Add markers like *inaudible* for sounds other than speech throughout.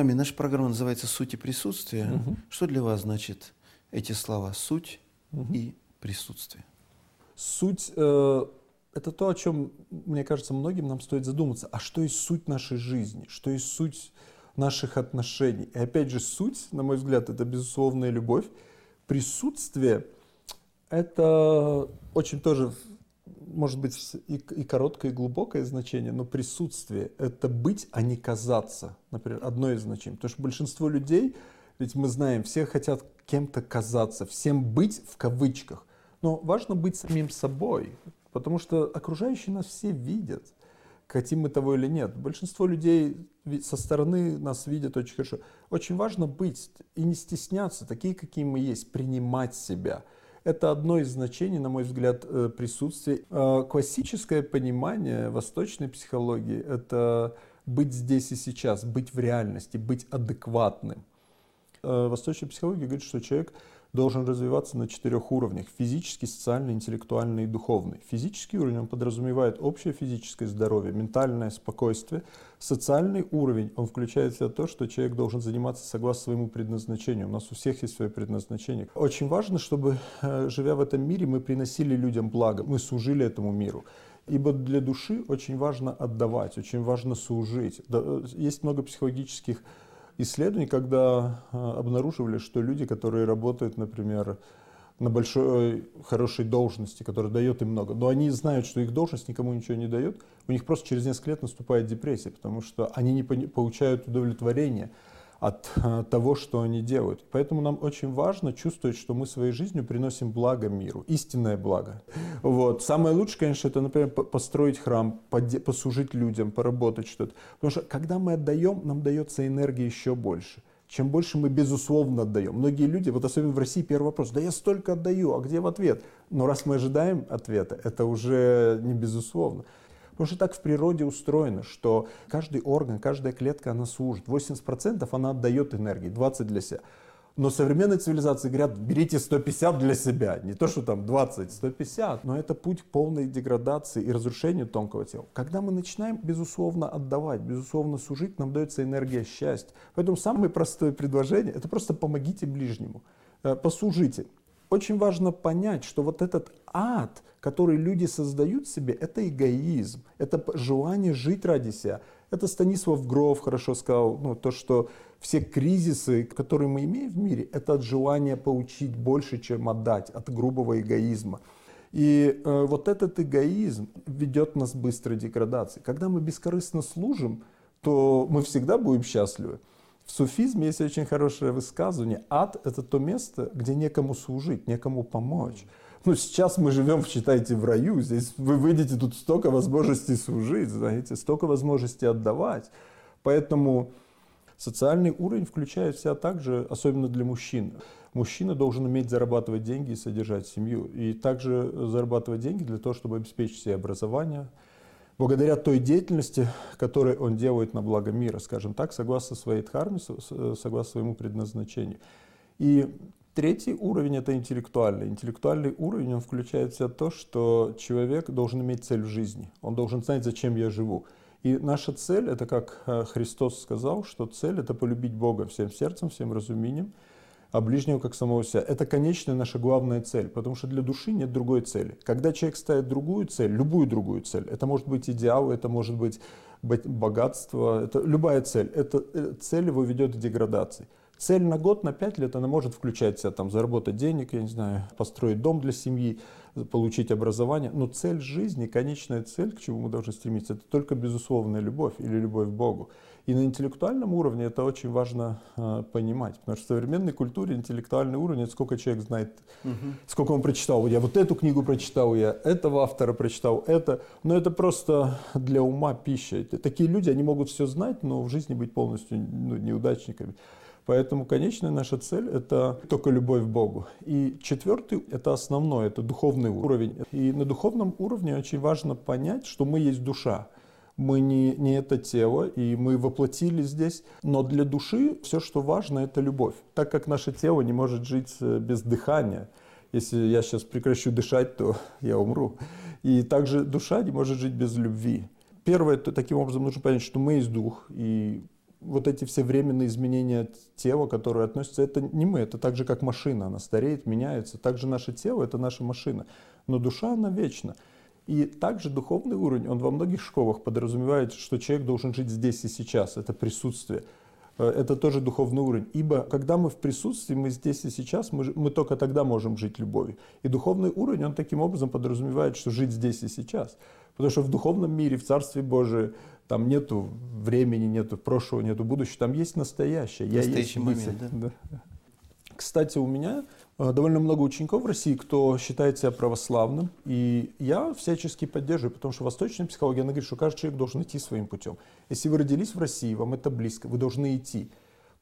Рами, наша программа называется «Суть и присутствие». Угу. Что для вас значит эти слова «суть» угу. и «присутствие»? Суть э, — это то, о чем, мне кажется, многим нам стоит задуматься. А что есть суть нашей жизни? Что есть суть наших отношений? И опять же, суть, на мой взгляд, это безусловная любовь. Присутствие — это очень тоже может быть и, и короткое, и глубокое значение, но присутствие — это быть, а не казаться. Например, одно из значений. Потому что большинство людей, ведь мы знаем, все хотят кем-то казаться, всем быть в кавычках. Но важно быть самим собой, потому что окружающие нас все видят, хотим мы того или нет. Большинство людей со стороны нас видят очень хорошо. Очень важно быть и не стесняться, такие, какие мы есть, принимать себя — это одно из значений, на мой взгляд, э, присутствия. Э, классическое понимание восточной психологии — это быть здесь и сейчас, быть в реальности, быть адекватным. Э, восточная психология говорит, что человек должен развиваться на четырех уровнях – физический, социальный, интеллектуальный и духовный. Физический уровень он подразумевает общее физическое здоровье, ментальное спокойствие. Социальный уровень он включает в себя то, что человек должен заниматься согласно своему предназначению. У нас у всех есть свое предназначение. Очень важно, чтобы, э, живя в этом мире, мы приносили людям благо, мы служили этому миру. Ибо для души очень важно отдавать, очень важно служить. Э, есть много психологических исследований, когда а, обнаруживали, что люди, которые работают, например, на большой хорошей должности, которая дает им много, но они знают, что их должность никому ничего не дает, у них просто через несколько лет наступает депрессия, потому что они не получают удовлетворения от э, того, что они делают. Поэтому нам очень важно чувствовать, что мы своей жизнью приносим благо миру, истинное благо. Вот. Самое лучшее, конечно, это, например, построить храм, послужить людям, поработать что-то. Потому что когда мы отдаем, нам дается энергия еще больше. Чем больше мы безусловно отдаем. Многие люди, вот особенно в России, первый вопрос, да я столько отдаю, а где в ответ? Но раз мы ожидаем ответа, это уже не безусловно. Потому что так в природе устроено, что каждый орган, каждая клетка, она служит. 80% она отдает энергии, 20% для себя. Но современные цивилизации говорят, берите 150 для себя, не то, что там 20, 150. Но это путь к полной деградации и разрушению тонкого тела. Когда мы начинаем, безусловно, отдавать, безусловно, служить, нам дается энергия счастья. Поэтому самое простое предложение – это просто помогите ближнему, э, послужите. Очень важно понять, что вот этот ад, который люди создают себе, это эгоизм, это желание жить ради себя. Это Станислав Гров хорошо сказал, ну, то, что все кризисы, которые мы имеем в мире, это от желания получить больше, чем отдать, от грубого эгоизма. И э, вот этот эгоизм ведет нас к быстрой деградации. Когда мы бескорыстно служим, то мы всегда будем счастливы. В суфизме есть очень хорошее высказывание. Ад – это то место, где некому служить, некому помочь. Ну, сейчас мы живем, считайте, в раю. Здесь вы выйдете, тут столько возможностей служить, знаете, столько возможностей отдавать. Поэтому социальный уровень включает в себя также, особенно для мужчин. Мужчина должен уметь зарабатывать деньги и содержать семью. И также зарабатывать деньги для того, чтобы обеспечить себе образование, благодаря той деятельности, которую он делает на благо мира, скажем так, согласно своей дхарме, согласно своему предназначению. И третий уровень – это интеллектуальный. Интеллектуальный уровень, он включает в себя то, что человек должен иметь цель в жизни. Он должен знать, зачем я живу. И наша цель, это как э, Христос сказал, что цель – это полюбить Бога всем сердцем, всем разумением – а ближнего как самого себя. Это конечная наша главная цель, потому что для души нет другой цели. Когда человек ставит другую цель, любую другую цель, это может быть идеал, это может быть богатство, это любая цель, эта э, цель его ведет к деградации. Цель на год, на пять лет, она может включать в себя там, заработать денег, я не знаю, построить дом для семьи, получить образование. Но цель жизни, конечная цель, к чему мы должны стремиться, это только безусловная любовь или любовь к Богу. И на интеллектуальном уровне это очень важно э, понимать, потому что в современной культуре интеллектуальный уровень, это сколько человек знает, угу. сколько он прочитал. Я вот эту книгу прочитал, я этого автора прочитал, это. Но это просто для ума пища. Такие люди, они могут все знать, но в жизни быть полностью ну, неудачниками. Поэтому конечная наша цель – это только любовь к Богу. И четвертый – это основной, это духовный уровень. И на духовном уровне очень важно понять, что мы есть душа. Мы не, не это тело, и мы воплотили здесь. Но для души все, что важно, это любовь. Так как наше тело не может жить э, без дыхания. Если я сейчас прекращу дышать, то *laughs* я умру. И также душа не может жить без любви. Первое, то, таким образом нужно понять, что мы есть дух, и вот эти все временные изменения тела, которые относятся, это не мы, это так же, как машина, она стареет, меняется. Также наше тело — это наша машина, но душа, она вечна. И также духовный уровень, он во многих школах подразумевает, что человек должен жить здесь и сейчас, это присутствие. Э, это тоже духовный уровень. Ибо когда мы в присутствии, мы здесь и сейчас, мы, мы только тогда можем жить любовью. И духовный уровень, он таким образом подразумевает, что жить здесь и сейчас. Потому что в духовном мире, в Царстве Божии, там нету времени, нету прошлого, нету будущего, там есть настоящее. Настоящий Я есть момент, да? да. Кстати, у меня э, довольно много учеников в России, кто считает себя православным, и я всячески поддерживаю, потому что восточная психология, она говорит, что каждый человек должен идти своим путем. Если вы родились в России, вам это близко, вы должны идти.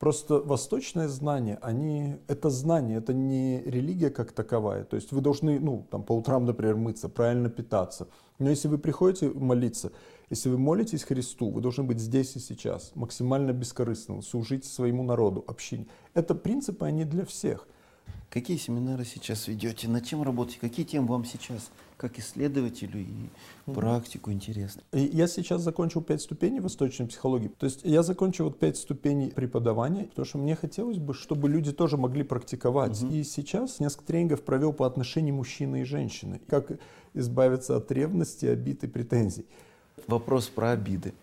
Просто восточное знание, они, это знание, это не религия как таковая. То есть вы должны, ну, там, по утрам, например, мыться, правильно питаться. Но если вы приходите молиться, если вы молитесь Христу, вы должны быть здесь и сейчас, максимально бескорыстным, служить своему народу, общине. Это принципы, они для всех. Какие семинары сейчас ведете? Над чем работаете? Какие темы вам сейчас, как исследователю и практику, интересны? Я сейчас закончил пять ступеней восточной психологии. То есть я закончил вот пять ступеней преподавания, потому что мне хотелось бы, чтобы люди тоже могли практиковать. Угу. И сейчас несколько тренингов провел по отношению мужчины и женщины. Как избавиться от ревности, обид и претензий. Вопрос про обиды.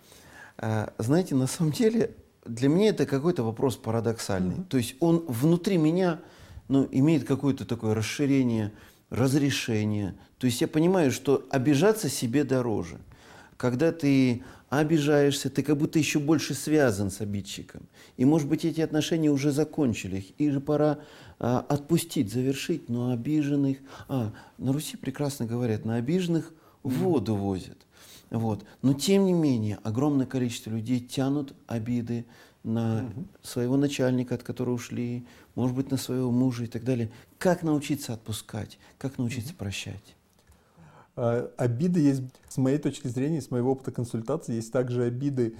А, знаете, на самом деле для меня это какой-то вопрос парадоксальный. Mm-hmm. То есть он внутри меня ну, имеет какое-то такое расширение, разрешение. То есть я понимаю, что обижаться себе дороже. Когда ты обижаешься, ты как будто еще больше связан с обидчиком. И, может быть, эти отношения уже закончились, и же пора а, отпустить, завершить, но обиженных... А, на Руси прекрасно говорят, на обиженных воду возят. Вот. Но, тем не менее, огромное количество людей тянут обиды, на угу. своего начальника, от которого ушли, может быть, на своего мужа и так далее. Как научиться отпускать, как научиться угу. прощать? А, обиды есть, с моей точки зрения, с моего опыта консультации, есть также обиды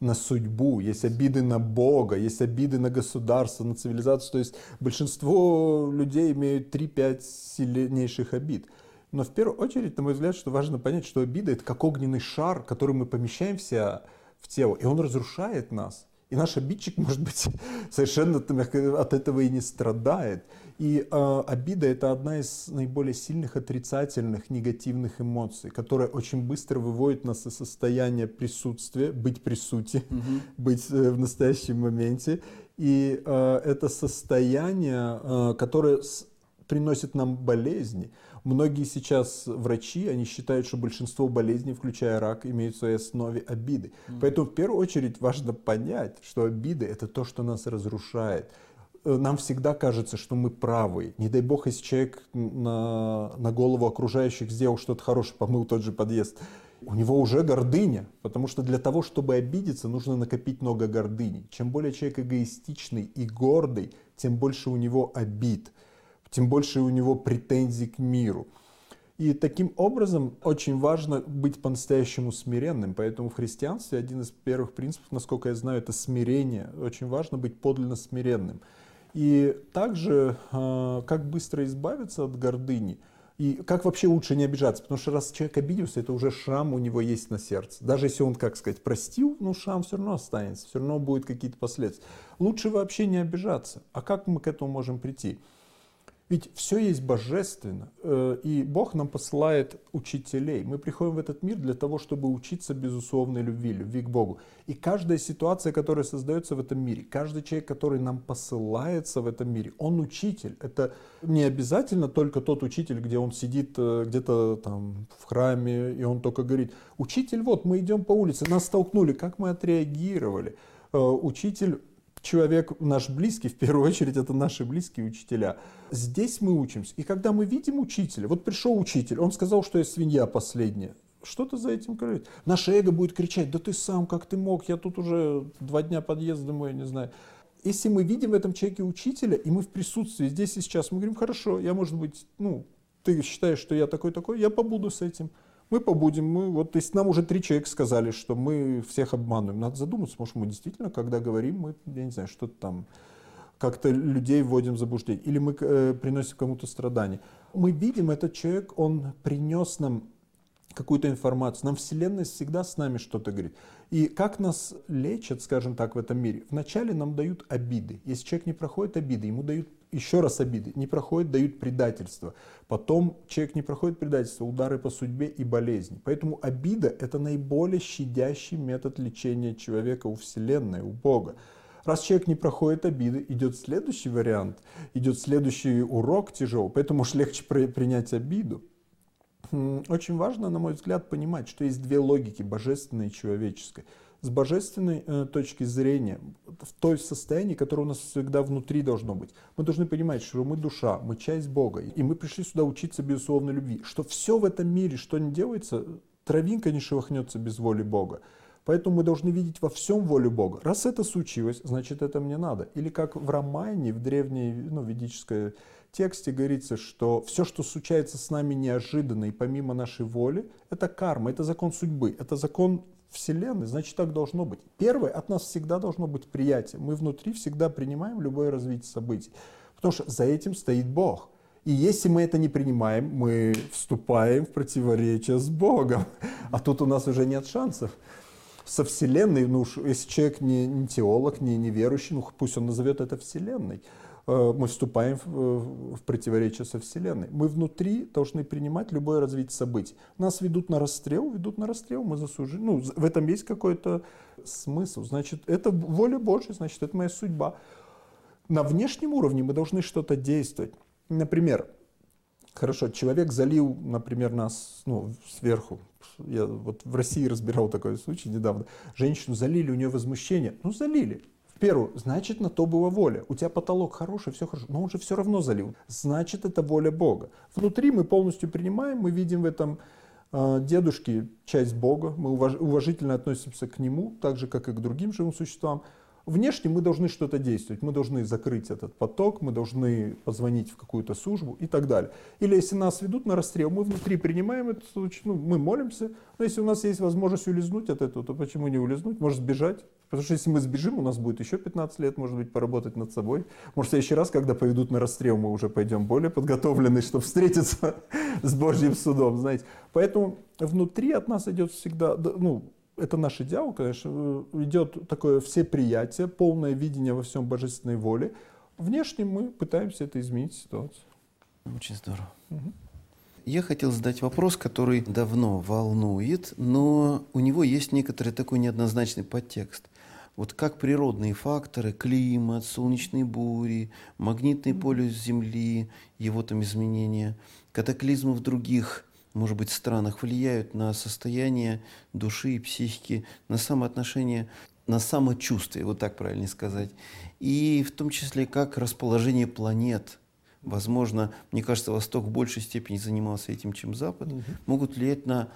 на судьбу, есть обиды на Бога, есть обиды на государство, на цивилизацию. То есть большинство людей имеют 3-5 сильнейших обид. Но в первую очередь, на мой взгляд, что важно понять, что обида это как огненный шар, который мы помещаем в в тело, и он разрушает нас. И наш обидчик, *laughs* может быть, совершенно от этого и не страдает. И э, обида это одна из наиболее сильных отрицательных, негативных эмоций, которая очень быстро выводит нас из состояния присутствия, быть при сути, угу. *laughs* быть э, в настоящем моменте. И э, это состояние, э, которое с, приносит нам болезни. Многие сейчас врачи, они считают, что большинство болезней, включая рак, имеют в своей основе обиды. Mm. Поэтому в первую очередь важно понять, что обиды это то, что нас разрушает. Э, нам всегда кажется, что мы правы. Не дай бог, если человек на, на голову окружающих сделал что-то хорошее, помыл тот же подъезд, у него уже гордыня, потому что для того, чтобы обидеться, нужно накопить много гордыни. Чем более человек эгоистичный и гордый, тем больше у него обид тем больше у него претензий к миру. И таким образом очень важно быть по-настоящему смиренным. Поэтому в христианстве один из первых принципов, насколько я знаю, это смирение. Очень важно быть подлинно смиренным. И также, а, как быстро избавиться от гордыни, и как вообще лучше не обижаться, потому что раз человек обиделся, это уже шрам у него есть на сердце. Даже если он, как сказать, простил, ну шрам все равно останется, все равно будут какие-то последствия. Лучше вообще не обижаться. А как мы к этому можем прийти? Ведь все есть божественно, э, и Бог нам посылает учителей. Мы приходим в этот мир для того, чтобы учиться безусловной любви, любви к Богу. И каждая ситуация, которая создается в этом мире, каждый человек, который нам посылается в этом мире, он учитель. Это не обязательно только тот учитель, где он сидит э, где-то там в храме, и он только говорит, учитель, вот мы идем по улице, нас столкнули, как мы отреагировали. Э, учитель человек наш близкий, в первую очередь, это наши близкие учителя. Здесь мы учимся. И когда мы видим учителя, вот пришел учитель, он сказал, что я свинья последняя. Что-то за этим кроет. Наше эго будет кричать, да ты сам, как ты мог, я тут уже два дня подъезда мой, не знаю. Если мы видим в этом человеке учителя, и мы в присутствии здесь и сейчас, мы говорим, хорошо, я, может быть, ну, ты считаешь, что я такой-такой, я побуду с этим мы побудем, мы, вот, если нам уже три человека сказали, что мы всех обманываем, надо задуматься, может, мы действительно, когда говорим, мы, я не знаю, что-то там, как-то людей вводим в заблуждение, или мы э, приносим кому-то страдания. Мы видим, этот человек, он принес нам какую-то информацию. Нам Вселенная всегда с нами что-то говорит. И как нас лечат, скажем так, в этом мире? Вначале нам дают обиды. Если человек не проходит обиды, ему дают еще раз обиды. Не проходит, дают предательство. Потом человек не проходит предательство, удары по судьбе и болезни. Поэтому обида – это наиболее щадящий метод лечения человека у Вселенной, у Бога. Раз человек не проходит обиды, идет следующий вариант, идет следующий урок тяжелый, поэтому уж легче принять обиду. Очень важно, на мой взгляд, понимать, что есть две логики, божественной и человеческой. С божественной э, точки зрения, в той состоянии, которое у нас всегда внутри должно быть, мы должны понимать, что мы душа, мы часть Бога, и мы пришли сюда учиться безусловной любви, что все в этом мире, что не делается, травинка не шелохнется без воли Бога. Поэтому мы должны видеть во всем волю Бога. Раз это случилось, значит это мне надо. Или как в Романе, в древней ну, ведической тексте говорится, что все, что случается с нами неожиданно и помимо нашей воли, это карма, это закон судьбы, это закон Вселенной, значит так должно быть. Первое, от нас всегда должно быть приятие. Мы внутри всегда принимаем любое развитие событий. Потому что за этим стоит Бог. И если мы это не принимаем, мы вступаем в противоречие с Богом. А тут у нас уже нет шансов. Со Вселенной, ну, если человек не, не теолог, не, не верующий, ну, пусть он назовет это Вселенной. Э, мы вступаем в, в противоречие со Вселенной. Мы внутри должны принимать любое развитие событий. Нас ведут на расстрел, ведут на расстрел, мы заслужили. Ну, в этом есть какой-то смысл. Значит, это воля Божья, значит, это моя судьба. На внешнем уровне мы должны что-то действовать. Например, хорошо, человек залил, например, нас ну, сверху. Я вот в России разбирал такой случай недавно. Женщину залили, у нее возмущение. Ну, залили. Первую, значит, на то была воля. У тебя потолок хороший, все хорошо, но он же все равно залил. Значит, это воля Бога. Внутри мы полностью принимаем, мы видим в этом э, дедушке часть Бога, мы уваж, уважительно относимся к нему, так же, как и к другим живым существам. Внешне мы должны что-то действовать, мы должны закрыть этот поток, мы должны позвонить в какую-то службу и так далее. Или если нас ведут на расстрел, мы внутри принимаем этот случай, ну, мы молимся, но если у нас есть возможность улизнуть от этого, то почему не улизнуть? Может сбежать? Потому что если мы сбежим, у нас будет еще 15 лет, может быть, поработать над собой. Может, в следующий раз, когда поведут на расстрел, мы уже пойдем более подготовленные, чтобы встретиться *laughs* с Божьим судом, знаете. Поэтому внутри от нас идет всегда, ну, это наш идеал, конечно, э, идет такое всеприятие, полное видение во всем божественной воле. Внешне мы пытаемся это изменить ситуацию. Очень здорово. Угу. Я хотел задать вопрос, который давно волнует, но у него есть некоторый такой неоднозначный подтекст – вот как природные факторы, климат, солнечные бури, магнитный полюс Земли, его там изменения, катаклизмы в других, может быть, странах влияют на состояние души и психики, на самоотношение, на самочувствие, вот так правильно сказать. И в том числе как расположение планет – возможно, мне кажется, Восток в большей степени занимался этим, чем Запад, угу. могут влиять на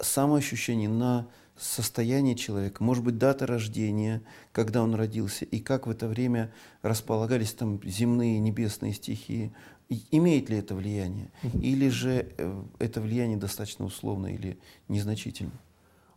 самоощущение, на состояние человека, может быть, дата рождения, когда он родился, и как в это время располагались там земные, небесные стихии. Имеет ли это влияние? Или же э, это влияние достаточно условно или незначительно?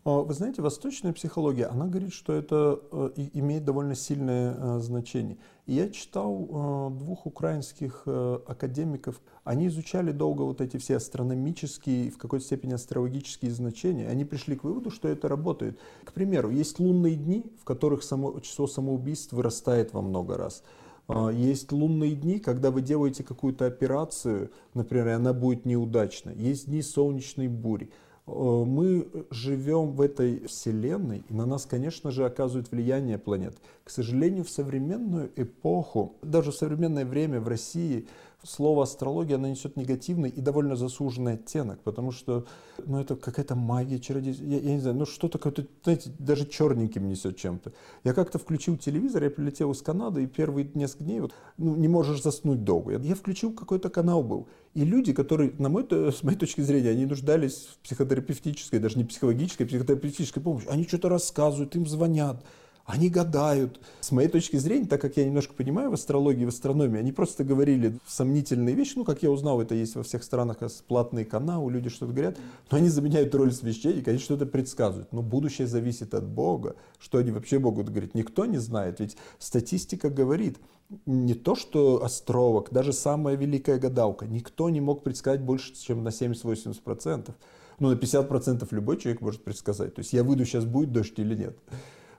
А, вы знаете, восточная психология, она говорит, что это э, имеет довольно сильное э, значение. Я читал э, двух украинских академиков, они изучали долго вот эти все астрономические, в какой-то степени астрологические значения. Они пришли к выводу, что это работает. К примеру, есть лунные дни, в которых само, число самоубийств вырастает во много раз. А, есть лунные дни, когда вы делаете какую-то операцию, например, и она будет неудачна. Есть дни солнечной бури. Э, мы живем в этой вселенной, и на нас, конечно же, оказывает влияние планет. К сожалению, в современную эпоху, даже в современное время в России слово астрология, оно несет негативный и довольно заслуженный оттенок, потому что ну, это какая-то магия, чародейство, я, я не знаю, ну что-то, какое-то, знаете, даже черненьким несет чем-то. Я как-то включил телевизор, я прилетел из Канады, и первые несколько дней вот, ну, не можешь заснуть долго. Я, я включил какой-то канал был, и люди, которые, на мой, с моей точки зрения, они нуждались в психотерапевтической, даже не психологической, а психотерапевтической помощи, они что-то рассказывают, им звонят, они гадают. С моей точки зрения, так как я немножко понимаю в астрологии, в астрономии, они просто говорили сомнительные вещи. Ну, как я узнал, это есть во всех странах платные каналы, люди что-то говорят. Но они заменяют роль священника, они что-то предсказывают. Но будущее зависит от Бога. Что они вообще могут говорить? Никто не знает. Ведь статистика говорит, не то что астролог, даже самая великая гадалка, никто не мог предсказать больше, чем на 70-80%. Ну, на 50% любой человек может предсказать. То есть я выйду, сейчас будет дождь или нет.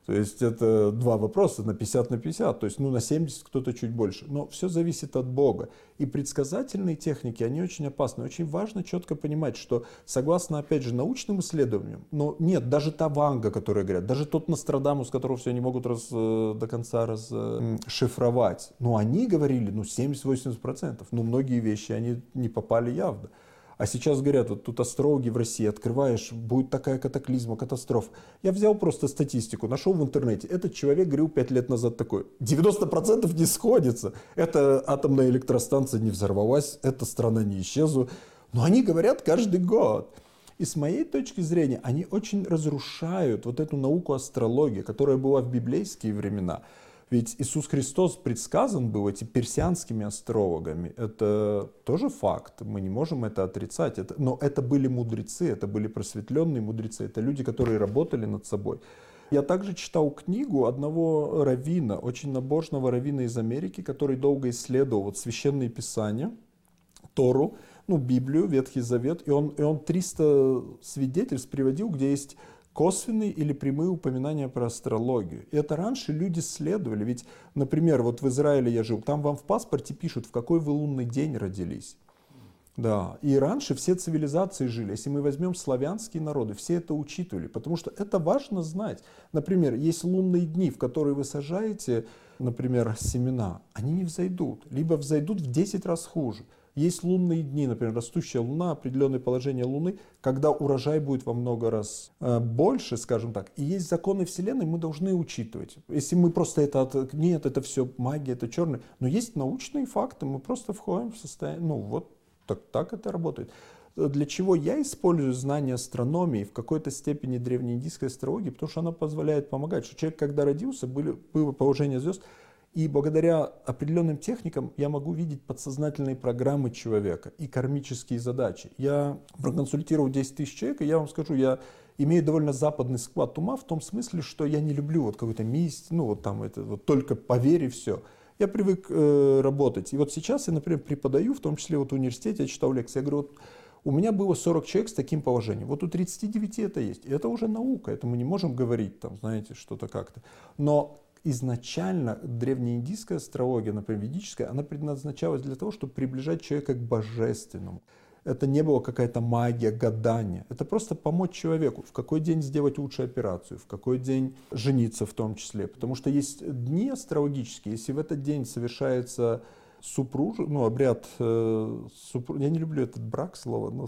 То есть это два вопроса на 50 на 50, то есть ну на 70 кто-то чуть больше. Но все зависит от Бога. И предсказательные техники, они очень опасны. Очень важно четко понимать, что согласно, опять же, научным исследованиям, но нет, даже та Ванга, которая говорят, даже тот Нострадамус, которого все не могут раз, э, до конца расшифровать, ну они говорили, ну 70-80%, но многие вещи, они не попали явно. А сейчас говорят, вот тут астрологи в России, открываешь, будет такая катаклизма, катастрофа. Я взял просто статистику, нашел в интернете. Этот человек говорил 5 лет назад такой. 90% не сходится. Эта атомная электростанция не взорвалась, эта страна не исчезла. Но они говорят каждый год. И с моей точки зрения, они очень разрушают вот эту науку астрологии, которая была в библейские времена. Ведь Иисус Христос предсказан был этими персианскими астрологами. Это тоже факт, мы не можем это отрицать. Это, но это были мудрецы, это были просветленные мудрецы, это люди, которые работали над собой. Я также читал книгу одного равина, очень набожного равина из Америки, который долго исследовал вот священные писания, Тору, ну, Библию, Ветхий Завет, и он, и он 300 свидетельств приводил, где есть косвенные или прямые упоминания про астрологию. И это раньше люди следовали. Ведь, например, вот в Израиле я жил, там вам в паспорте пишут, в какой вы лунный день родились. Да, и раньше все цивилизации жили. Если мы возьмем славянские народы, все это учитывали, потому что это важно знать. Например, есть лунные дни, в которые вы сажаете, например, семена, они не взойдут, либо взойдут в 10 раз хуже. Есть лунные дни, например, растущая луна, определенное положение луны, когда урожай будет во много раз э, больше, скажем так. И есть законы Вселенной, мы должны учитывать. Если мы просто это... Нет, это все магия, это черный. Но есть научные факты, мы просто входим в состояние... Ну вот, так, так это работает. Для чего я использую знания астрономии в какой-то степени древнеиндийской астрологии? Потому что она позволяет помогать. Что человек, когда родился, были, было положение звезд, и благодаря определенным техникам я могу видеть подсознательные программы человека и кармические задачи. Я проконсультировал 10 тысяч человек, и я вам скажу, я имею довольно западный склад ума в том смысле, что я не люблю вот какой-то месть, ну вот там это вот только поверь и все. Я привык э, работать. И вот сейчас я, например, преподаю, в том числе вот в университете, я читал лекции, я говорю, вот у меня было 40 человек с таким положением. Вот у 39 это есть. И это уже наука, это мы не можем говорить, там, знаете, что-то как-то. Но изначально древнеиндийская астрология, например, ведическая, она предназначалась для того, чтобы приближать человека к божественному. Это не было какая-то магия, гадание. Это просто помочь человеку, в какой день сделать лучшую операцию, в какой день жениться в том числе. Потому что есть дни астрологические, если в этот день совершается супруж, ну, обряд, э, супруж, я не люблю этот брак слово, но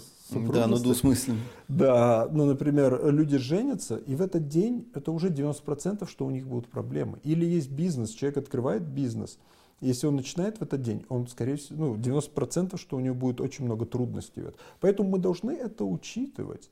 Да, но двусмысленный. Да, ну, например, люди женятся, и в этот день это уже 90%, что у них будут проблемы. Или есть бизнес, человек открывает бизнес, если он начинает в этот день, он, скорее всего, ну, 90%, что у него будет очень много трудностей. Поэтому мы должны это учитывать.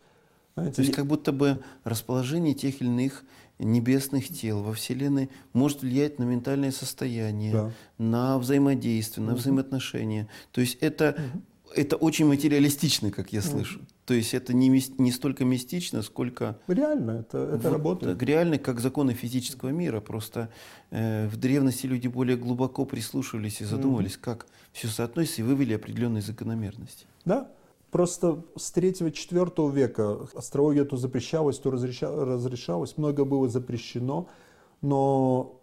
Знаете, То есть как будто бы расположение тех или иных небесных тел во Вселенной может влиять на ментальное состояние, да. на взаимодействие, на угу. взаимоотношения. То есть это, угу. это очень материалистично, как я слышу. Угу. То есть это не, не столько мистично, сколько... Реально, это, это вот, работает. Реально, как законы физического мира. Просто э, в древности люди более глубоко прислушивались и задумывались, угу. как все соотносится, и вывели определенные закономерности. Да. Просто с 3-4 века астрология то запрещалась, то разрешалась, много было запрещено, но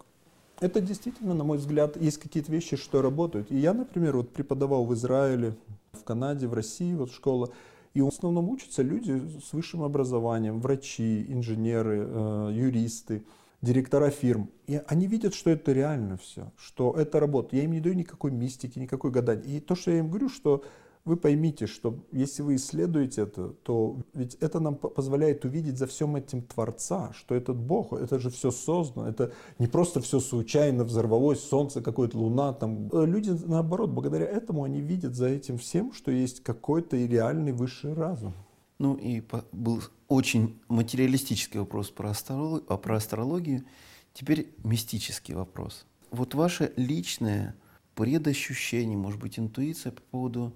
это действительно, на мой взгляд, есть какие-то вещи, что работают. И я, например, вот преподавал в Израиле, в Канаде, в России, вот школа, и в основном учатся люди с высшим образованием, врачи, инженеры, э, юристы, директора фирм. И они видят, что это реально все, что это работает. Я им не даю никакой мистики, никакой гадания. И то, что я им говорю, что вы поймите, что если вы исследуете это, то ведь это нам позволяет увидеть за всем этим Творца, что этот Бог, это же все создано, это не просто все случайно взорвалось, солнце какое-то, луна там. Люди, наоборот, благодаря этому они видят за этим всем, что есть какой-то реальный высший разум. Ну и был очень материалистический вопрос про астрологию, а про астрологию. Теперь мистический вопрос. Вот ваше личное предощущение, может быть, интуиция по поводу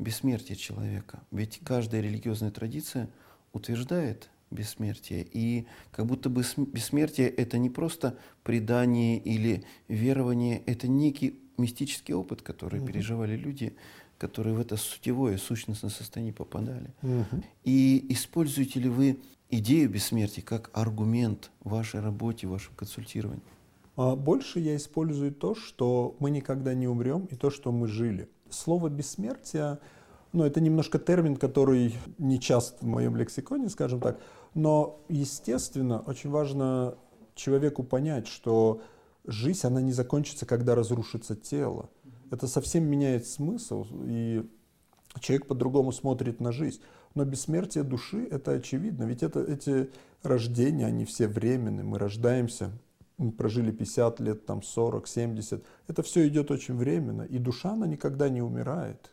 бессмертие человека. Ведь каждая религиозная традиция утверждает бессмертие. И как будто бы бессмертие – это не просто предание или верование, это некий мистический опыт, который угу. переживали люди которые в это сутевое, сущностное состояние попадали. Мгм. И используете ли вы идею бессмертия как аргумент в вашей работе, в вашем консультировании? А Больше я использую то, что мы никогда не умрем, и то, что мы жили. Слово бессмертие, ну, это немножко термин, который не часто в моем лексиконе, скажем так, но, естественно, очень важно человеку понять, что жизнь, она не закончится, когда разрушится тело. Это совсем меняет смысл, и человек по-другому смотрит на жизнь. Но бессмертие души – это очевидно, ведь это, эти рождения, они все временные, мы рождаемся, прожили 50 лет, там 40, 70. Это все идет очень временно, и душа, она никогда не умирает.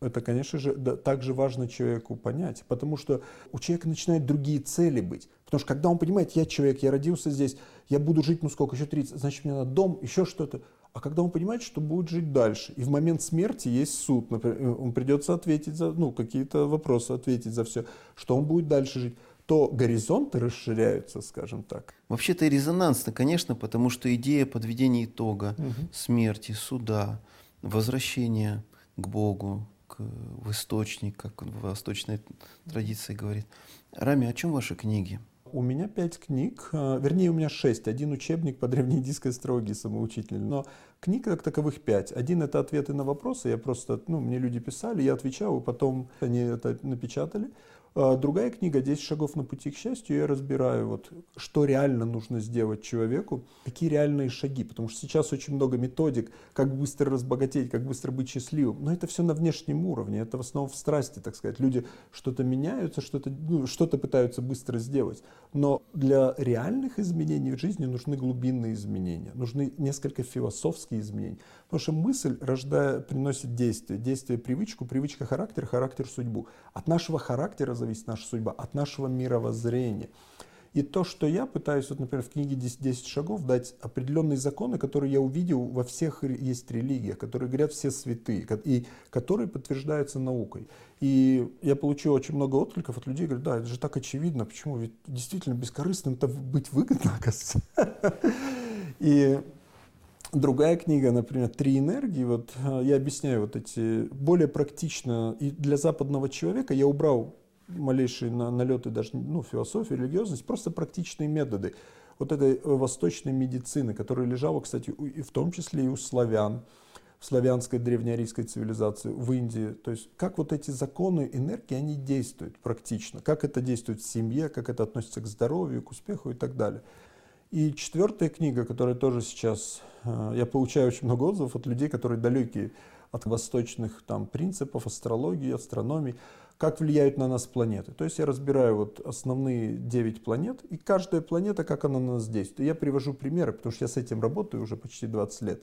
Это, конечно же, да, также важно человеку понять, потому что у человека начинают другие цели быть. Потому что когда он понимает, я человек, я родился здесь, я буду жить, ну сколько, еще 30, значит, мне надо дом, еще что-то. А когда он понимает, что будет жить дальше, и в момент смерти есть суд, например, э, он придется ответить за, ну, какие-то вопросы, ответить за все, что он будет дальше жить, то горизонты расширяются, скажем так. Вообще-то и резонансно, конечно, потому что идея подведения итога смерти, суда, возвращения к Богу, к, в источник, как восточная традиция говорит. Рами, о чем ваши книги? У меня пять книг, э, вернее, у меня шесть. Один учебник по древнеиндийской астрологии самоучительный, но книг как таковых пять. Один это ответы на вопросы, я просто, ну, мне люди писали, я отвечал, и потом они это напечатали. А Другая книга «10 шагов на пути к счастью», я разбираю, вот, что реально нужно сделать человеку, какие реальные шаги, потому что сейчас очень много методик, как быстро разбогатеть, как быстро быть счастливым, но это все на внешнем уровне, это в основном в страсти, так сказать. Люди что-то меняются, что-то ну, что пытаются быстро сделать, но для реальных изменений в жизни нужны глубинные изменения, нужны несколько философские изменения, потому что мысль, рождая, приносит действие, действие привычку, привычка характер, характер судьбу. От нашего характера зависит наша судьба, от нашего мировоззрения. И то, что я пытаюсь, вот, например, в книге 10, 10 шагов дать определенные законы, которые я увидел во всех есть религиях, которые говорят все святые, и которые подтверждаются наукой. И я получил очень много откликов от людей, говорят, да, это же так очевидно, почему? Ведь действительно бескорыстным это быть выгодно, *laughs* оказывается. И Другая книга, например, «Три энергии», вот э, я объясняю вот эти более практично, и для западного человека я убрал малейшие на- налеты даже, ну, философии, религиозность, просто практичные методы вот этой э, восточной медицины, которая лежала, кстати, и в том числе и у славян, в славянской древнеарийской цивилизации, в Индии. То есть как вот эти законы энергии, они действуют практично, как это действует в семье, как это относится к здоровью, к успеху и так далее. И четвертая книга, которая тоже сейчас, э, я получаю очень много отзывов от людей, которые далеки от восточных там, принципов астрологии, астрономии, как влияют на нас планеты. То есть я разбираю вот основные 9 планет, и каждая планета, как она на нас действует. Я привожу примеры, потому что я с этим работаю уже почти 20 лет.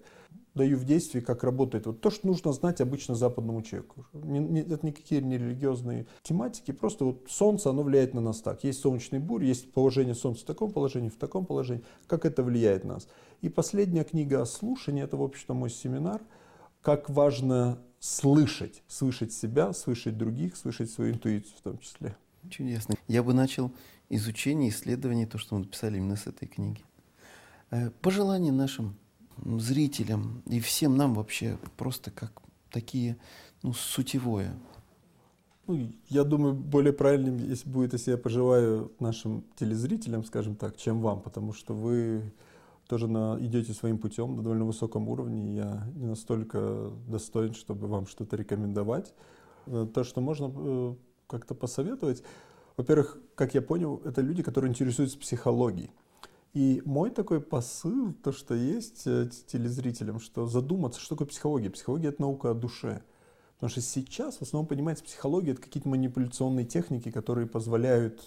Даю в действии, как работает. Вот то, что нужно знать обычно западному человеку. Это никакие не религиозные тематики, просто вот Солнце, оно влияет на нас так. Есть солнечные бури, есть положение Солнца в таком положении, в таком положении. Как это влияет на нас. И последняя книга о слушании, это, в общем-то, мой семинар, как важно слышать, слышать себя, слышать других, слышать свою интуицию в том числе. Чудесно. Я бы начал изучение, исследование, то, что мы написали именно с этой книги. Э, Пожелания нашим зрителям и всем нам вообще просто как такие, ну, сутевое. Ну, я думаю, более правильным если будет, если я пожелаю нашим телезрителям, скажем так, чем вам, потому что вы тоже на, идете своим путем на довольно высоком уровне. Я не настолько достоин, чтобы вам что-то рекомендовать. Э, То, что можно э, как-то посоветовать, во-первых, как я понял, это люди, которые интересуются психологией. И мой такой посыл, то, что есть э, телезрителям, что задуматься, что такое психология. Психология – это наука о душе. Потому что сейчас в основном понимается психология – это какие-то манипуляционные техники, которые позволяют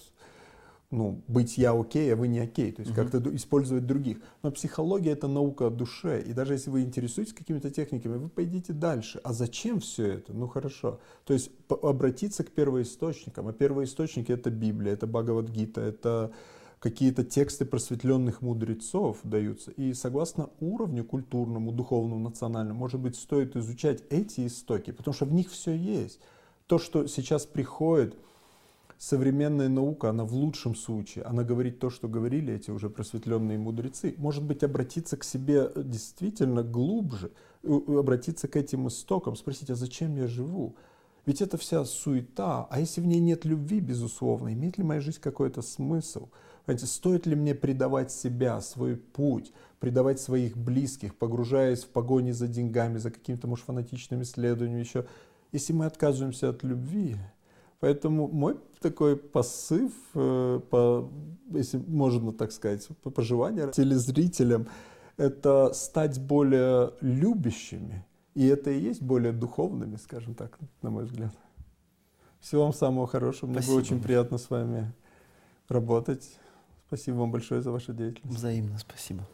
ну, быть я окей, а вы не окей, то есть Мгм. как-то использовать других. Но психология это наука о душе, и даже если вы интересуетесь какими-то техниками, вы пойдите дальше. А зачем все это? Ну хорошо. То есть обратиться к первоисточникам, а первоисточники это Библия, это Бхагавадгита, это какие-то тексты просветленных мудрецов даются. И согласно уровню культурному, духовному, национальному, может быть, стоит изучать эти истоки, потому что в них все есть. То, что сейчас приходит, современная наука, она в лучшем случае, она говорит то, что говорили эти уже просветленные мудрецы. Может быть, обратиться к себе действительно глубже, обратиться к этим истокам, спросить, а зачем я живу? Ведь это вся суета. А если в ней нет любви, безусловно, имеет ли моя жизнь какой-то смысл? Понимаете, стоит ли мне предавать себя, свой путь, предавать своих близких, погружаясь в погони за деньгами, за какими-то, может, фанатичными исследованиями еще, если мы отказываемся от любви? Поэтому мой такой посыв, э, по, если можно так сказать, по пожеланию телезрителям, это стать более любящими, и это и есть более духовными, скажем так, на мой взгляд. Всего вам самого хорошего. Мне Спасибо. было очень приятно с вами работать. Спасибо вам большое за вашу деятельность. Взаимно спасибо.